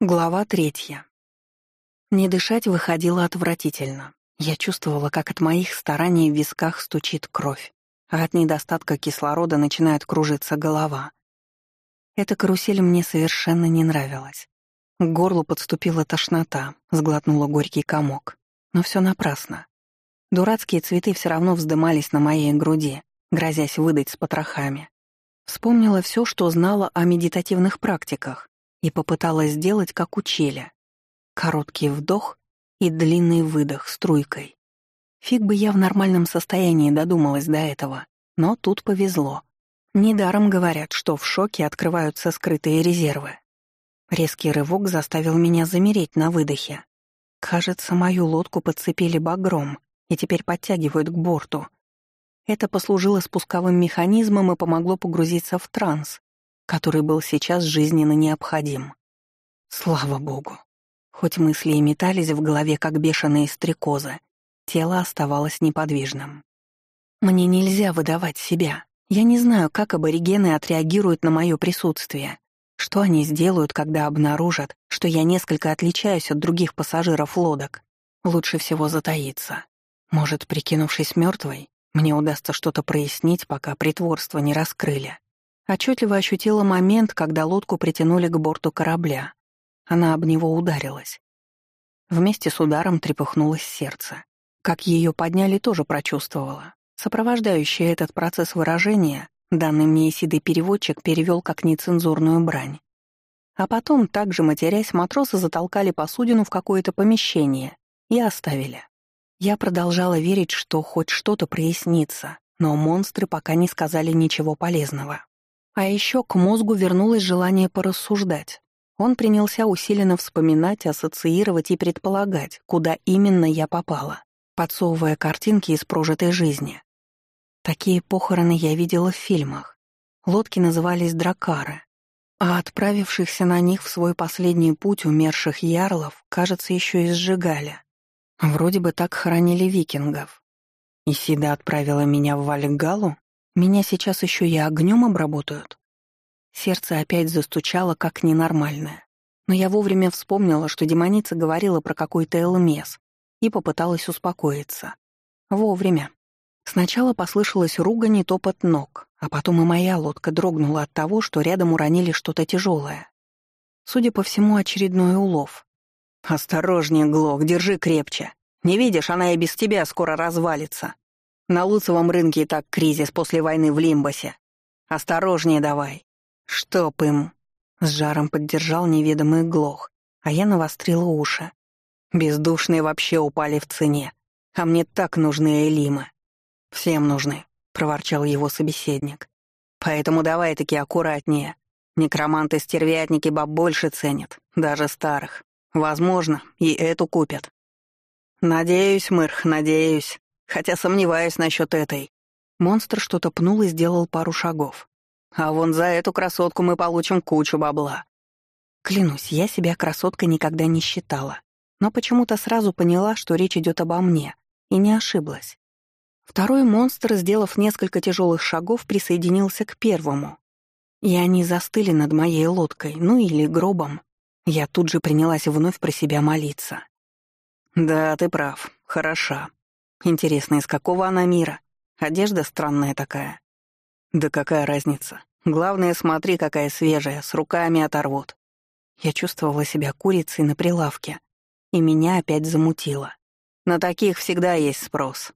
Глава третья. Не дышать выходило отвратительно. Я чувствовала, как от моих стараний в висках стучит кровь, а от недостатка кислорода начинает кружиться голова. Эта карусель мне совершенно не нравилась. К горлу подступила тошнота, сглотнула горький комок. Но все напрасно. Дурацкие цветы все равно вздымались на моей груди, грозясь выдать с потрохами. Вспомнила все, что знала о медитативных практиках, и попыталась сделать, как учили. Короткий вдох и длинный выдох струйкой. Фиг бы я в нормальном состоянии додумалась до этого, но тут повезло. Недаром говорят, что в шоке открываются скрытые резервы. Резкий рывок заставил меня замереть на выдохе. Кажется, мою лодку подцепили багром и теперь подтягивают к борту. Это послужило спусковым механизмом и помогло погрузиться в транс, который был сейчас жизненно необходим. Слава богу. Хоть мысли и метались в голове, как бешеные стрекозы, тело оставалось неподвижным. Мне нельзя выдавать себя. Я не знаю, как аборигены отреагируют на мое присутствие. Что они сделают, когда обнаружат, что я несколько отличаюсь от других пассажиров лодок? Лучше всего затаиться. Может, прикинувшись мертвой, мне удастся что-то прояснить, пока притворство не раскрыли. Отчетливо ощутила момент, когда лодку притянули к борту корабля. Она об него ударилась. Вместе с ударом трепыхнулось сердце. Как ее подняли, тоже прочувствовала. Сопровождающий этот процесс выражения, данный мне Исидой переводчик перевел как нецензурную брань. А потом, также матерясь, матросы затолкали посудину в какое-то помещение и оставили. Я продолжала верить, что хоть что-то прояснится, но монстры пока не сказали ничего полезного. А еще к мозгу вернулось желание порассуждать. Он принялся усиленно вспоминать, ассоциировать и предполагать, куда именно я попала, подсовывая картинки из прожитой жизни. Такие похороны я видела в фильмах. Лодки назывались дракары, а отправившихся на них в свой последний путь умерших ярлов, кажется, еще и сжигали. Вроде бы так хоронили викингов. Исида отправила меня в Вальгалу, меня сейчас еще и огнем обработают. Сердце опять застучало, как ненормальное. Но я вовремя вспомнила, что демоница говорила про какой-то элмес, и попыталась успокоиться. Вовремя. Сначала послышалась ругань и топот ног, а потом и моя лодка дрогнула от того, что рядом уронили что-то тяжелое. Судя по всему, очередной улов. «Осторожнее, Глок, держи крепче. Не видишь, она и без тебя скоро развалится», на Луцевом рынке и так кризис после войны в Лимбасе. Осторожнее давай. Чтоб им...» С жаром поддержал неведомый глох, а я навострила уши. Бездушные вообще упали в цене. А мне так нужны Элимы. «Всем нужны», — проворчал его собеседник. «Поэтому давай таки аккуратнее. Некроманты-стервятники баб больше ценят, даже старых. Возможно, и эту купят». «Надеюсь, Мырх, надеюсь», Хотя сомневаюсь насчет этой. Монстр что-то пнул и сделал пару шагов. А вон за эту красотку мы получим кучу бабла. Клянусь, я себя красоткой никогда не считала, но почему-то сразу поняла, что речь идет обо мне, и не ошиблась. Второй монстр, сделав несколько тяжелых шагов, присоединился к первому. И они застыли над моей лодкой, ну или гробом. Я тут же принялась вновь про себя молиться. «Да, ты прав. Хороша. Интересно, из какого она мира? Одежда странная такая. Да какая разница? Главное, смотри, какая свежая, с руками оторвут. Я чувствовала себя курицей на прилавке, и меня опять замутило. На таких всегда есть спрос.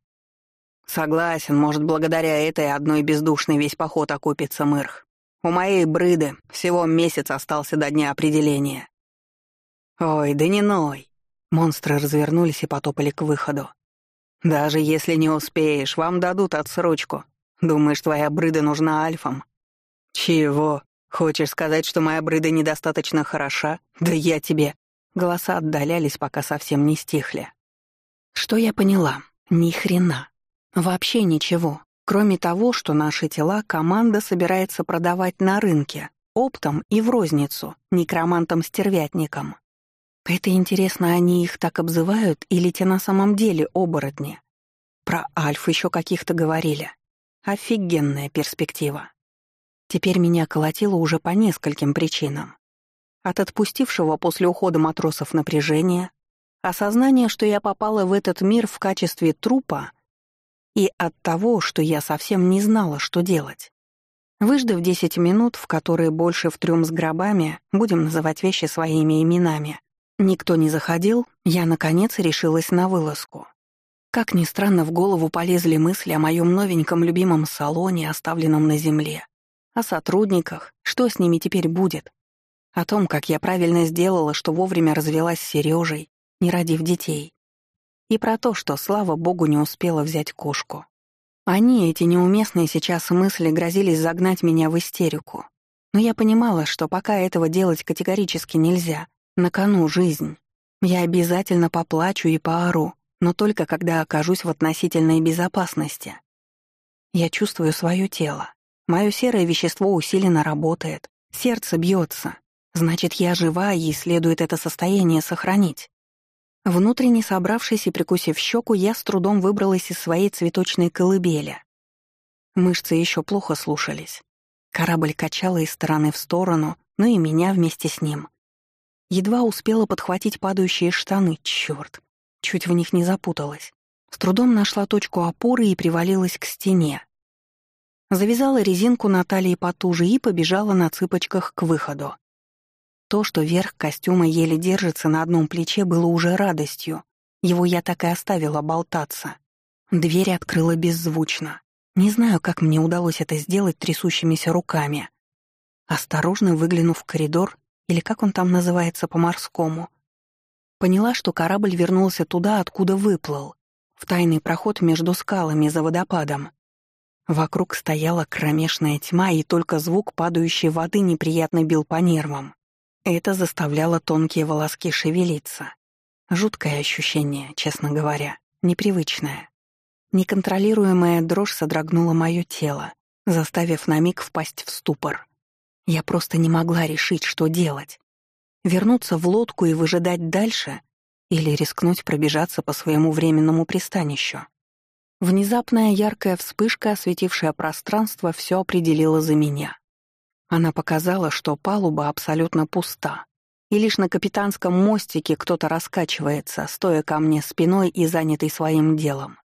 Согласен, может, благодаря этой одной бездушной весь поход окупится мырх. У моей брыды всего месяц остался до дня определения. Ой, да не ной. Монстры развернулись и потопали к выходу. Даже если не успеешь, вам дадут отсрочку. Думаешь, твоя брыда нужна альфам? Чего? Хочешь сказать, что моя брыда недостаточно хороша? Да я тебе. Голоса отдалялись, пока совсем не стихли. Что я поняла? Ни хрена. Вообще ничего. Кроме того, что наши тела команда собирается продавать на рынке, оптом и в розницу, некромантам-стервятникам. Это интересно, они их так обзывают или те на самом деле оборотни? Про альф еще каких-то говорили. Офигенная перспектива. Теперь меня колотило уже по нескольким причинам. От отпустившего после ухода матросов напряжения, осознание, что я попала в этот мир в качестве трупа, и от того, что я совсем не знала, что делать. Выждав десять минут, в которые больше в трюм с гробами, будем называть вещи своими именами, никто не заходил, я, наконец, решилась на вылазку. Как ни странно, в голову полезли мысли о моем новеньком любимом салоне, оставленном на земле. О сотрудниках, что с ними теперь будет. О том, как я правильно сделала, что вовремя развелась с Сережей, не родив детей. И про то, что, слава богу, не успела взять кошку. Они, эти неуместные сейчас мысли, грозились загнать меня в истерику. Но я понимала, что пока этого делать категорически нельзя. На кону жизнь. Я обязательно поплачу и поору, но только когда окажусь в относительной безопасности. Я чувствую свое тело. Мое серое вещество усиленно работает. Сердце бьется. Значит, я жива, и следует это состояние сохранить. Внутренне собравшись и прикусив щеку, я с трудом выбралась из своей цветочной колыбели. Мышцы еще плохо слушались. Корабль качала из стороны в сторону, но и меня вместе с ним. Едва успела подхватить падающие штаны, чёрт. Чуть в них не запуталась. С трудом нашла точку опоры и привалилась к стене. Завязала резинку на талии потуже и побежала на цыпочках к выходу. То, что верх костюма еле держится на одном плече, было уже радостью. Его я так и оставила болтаться. Дверь открыла беззвучно. Не знаю, как мне удалось это сделать трясущимися руками. Осторожно выглянув в коридор, или как он там называется по-морскому, поняла, что корабль вернулся туда, откуда выплыл, в тайный проход между скалами за водопадом. Вокруг стояла кромешная тьма, и только звук падающей воды неприятно бил по нервам. Это заставляло тонкие волоски шевелиться. Жуткое ощущение, честно говоря, непривычное. Неконтролируемая дрожь содрогнула мое тело, заставив на миг впасть в ступор. Я просто не могла решить, что делать. Вернуться в лодку и выжидать дальше или рискнуть пробежаться по своему временному пристанищу. Внезапная яркая вспышка, осветившая пространство, все определила за меня. Она показала, что палуба абсолютно пуста, и лишь на капитанском мостике кто-то раскачивается, стоя ко мне спиной и занятый своим делом.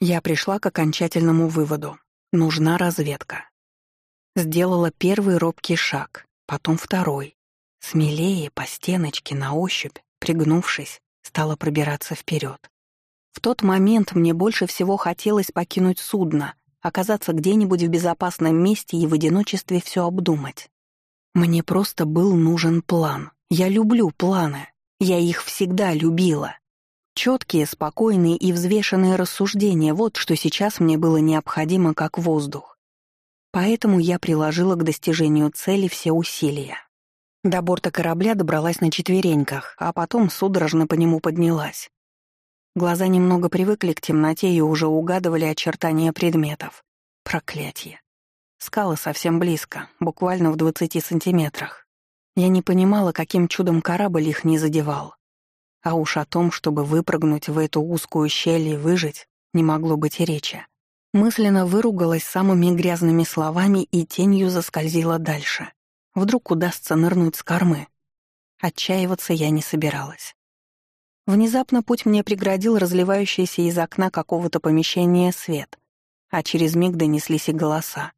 Я пришла к окончательному выводу. Нужна разведка. Сделала первый робкий шаг, потом второй. Смелее, по стеночке, на ощупь, пригнувшись, стала пробираться вперед. В тот момент мне больше всего хотелось покинуть судно, оказаться где-нибудь в безопасном месте и в одиночестве все обдумать. Мне просто был нужен план. Я люблю планы. Я их всегда любила. Четкие, спокойные и взвешенные рассуждения — вот что сейчас мне было необходимо как воздух. Поэтому я приложила к достижению цели все усилия. До борта корабля добралась на четвереньках, а потом судорожно по нему поднялась. Глаза немного привыкли к темноте и уже угадывали очертания предметов. Проклятие. Скалы совсем близко, буквально в двадцати сантиметрах. Я не понимала, каким чудом корабль их не задевал. А уж о том, чтобы выпрыгнуть в эту узкую щель и выжить, не могло быть и речи. Мысленно выругалась самыми грязными словами и тенью заскользила дальше. Вдруг удастся нырнуть с кормы. Отчаиваться я не собиралась. Внезапно путь мне преградил разливающийся из окна какого-то помещения свет, а через миг донеслись и голоса.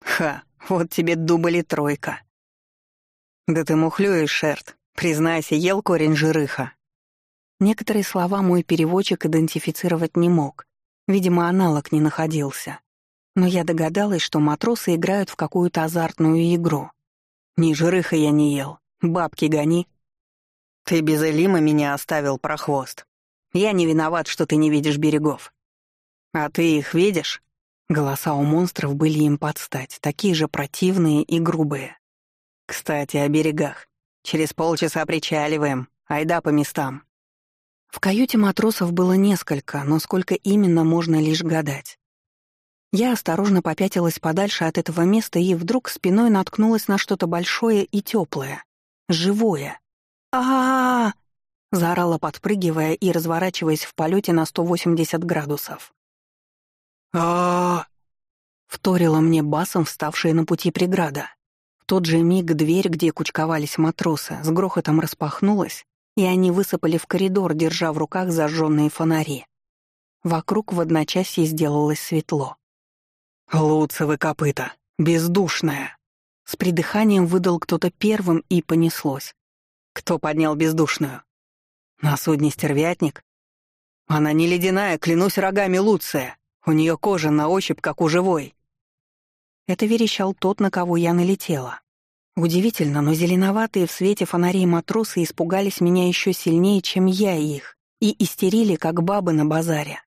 «Ха, вот тебе дубль тройка!» «Да ты мухлюешь, Шерт. Признайся, ел корень жирыха». Некоторые слова мой переводчик идентифицировать не мог. Видимо, аналог не находился. Но я догадалась, что матросы играют в какую-то азартную игру. «Ни жирыха я не ел. Бабки гони, «Ты без Элима меня оставил, прохвост. Я не виноват, что ты не видишь берегов. А ты их видишь?» Голоса у монстров были им под стать, такие же противные и грубые. «Кстати, о берегах. Через полчаса причаливаем. Айда по местам». В каюте матросов было несколько, но сколько именно, можно лишь гадать. Я осторожно попятилась подальше от этого места и вдруг спиной наткнулась на что-то большое и теплое, живое а, заорала, подпрыгивая и разворачиваясь в полете на 180 градусов. а вторила мне басом вставшая на пути преграда. В тот же миг дверь, где кучковались матросы, с грохотом распахнулась, и они высыпали в коридор, держа в руках зажженные фонари. Вокруг в одночасье сделалось светло. «Луцевы копыта! Бездушная!» С придыханием выдал кто-то первым и понеслось. «Кто поднял бездушную?» «На судне стервятник?» «Она не ледяная, клянусь рогами Луция. У нее кожа на ощупь, как у живой». Это верещал тот, на кого я налетела. Удивительно, но зеленоватые в свете фонарей матросы испугались меня еще сильнее, чем я их, и истерили, как бабы на базаре.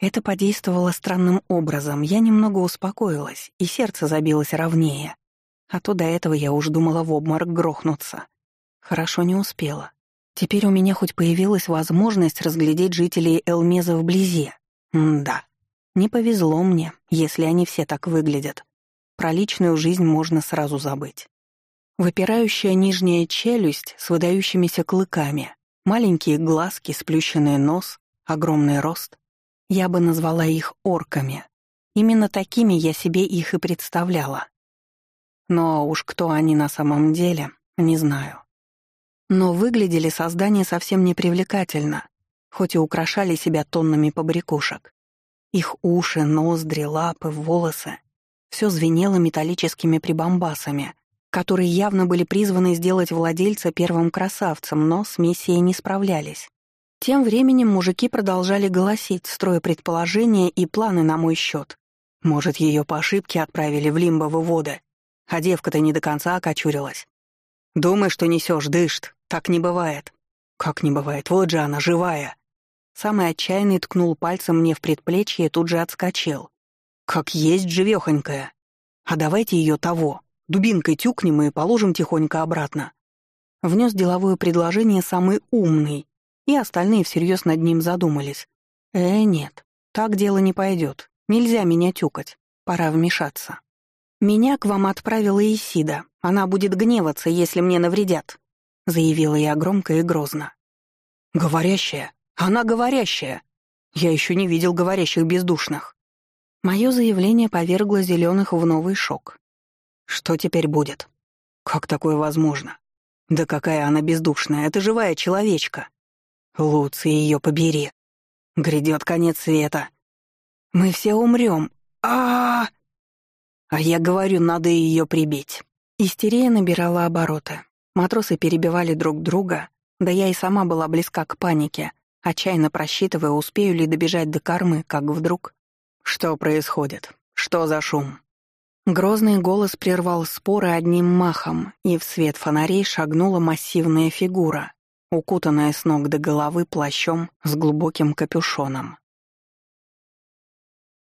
Это подействовало странным образом, я немного успокоилась, и сердце забилось ровнее. А то до этого я уж думала в обморок грохнуться. Хорошо не успела. Теперь у меня хоть появилась возможность разглядеть жителей Элмеза вблизи. М да, не повезло мне, если они все так выглядят. Про личную жизнь можно сразу забыть. Выпирающая нижняя челюсть с выдающимися клыками, маленькие глазки, сплющенный нос, огромный рост. Я бы назвала их орками. Именно такими я себе их и представляла. Но уж кто они на самом деле, не знаю. Но выглядели создания совсем непривлекательно, хоть и украшали себя тоннами побрякушек. Их уши, ноздри, лапы, волосы — все звенело металлическими прибамбасами, которые явно были призваны сделать владельца первым красавцем, но с миссией не справлялись. Тем временем мужики продолжали голосить, строя предположения и планы на мой счет. Может, ее по ошибке отправили в лимбовы воды, а девка-то не до конца окочурилась. Думай, что несешь, дышт. Так не бывает. Как не бывает? Вот же она, живая. Самый отчаянный ткнул пальцем мне в предплечье и тут же отскочил. Как есть живёхонькая. А давайте ее того. Дубинкой тюкнем и положим тихонько обратно. Внес деловое предложение самый умный, и остальные всерьез над ним задумались. «Э, нет, так дело не пойдет. Нельзя меня тюкать. Пора вмешаться. Меня к вам отправила Исида. Она будет гневаться, если мне навредят», — заявила я громко и грозно. «Говорящая? Она говорящая! Я еще не видел говорящих бездушных». Мое заявление повергло зеленых в новый шок. Что теперь будет? Как такое возможно? Да какая она бездушная, это живая человечка. Луций ее побери. Грядет конец света. Мы все умрем. А, -а, а А я говорю, надо ее прибить. Истерия набирала обороты. Матросы перебивали друг друга, да я и сама была близка к панике, отчаянно просчитывая, успею ли добежать до кормы, как вдруг... Что происходит? Что за шум? Грозный голос прервал споры одним махом, и в свет фонарей шагнула массивная фигура, укутанная с ног до головы плащом с глубоким капюшоном.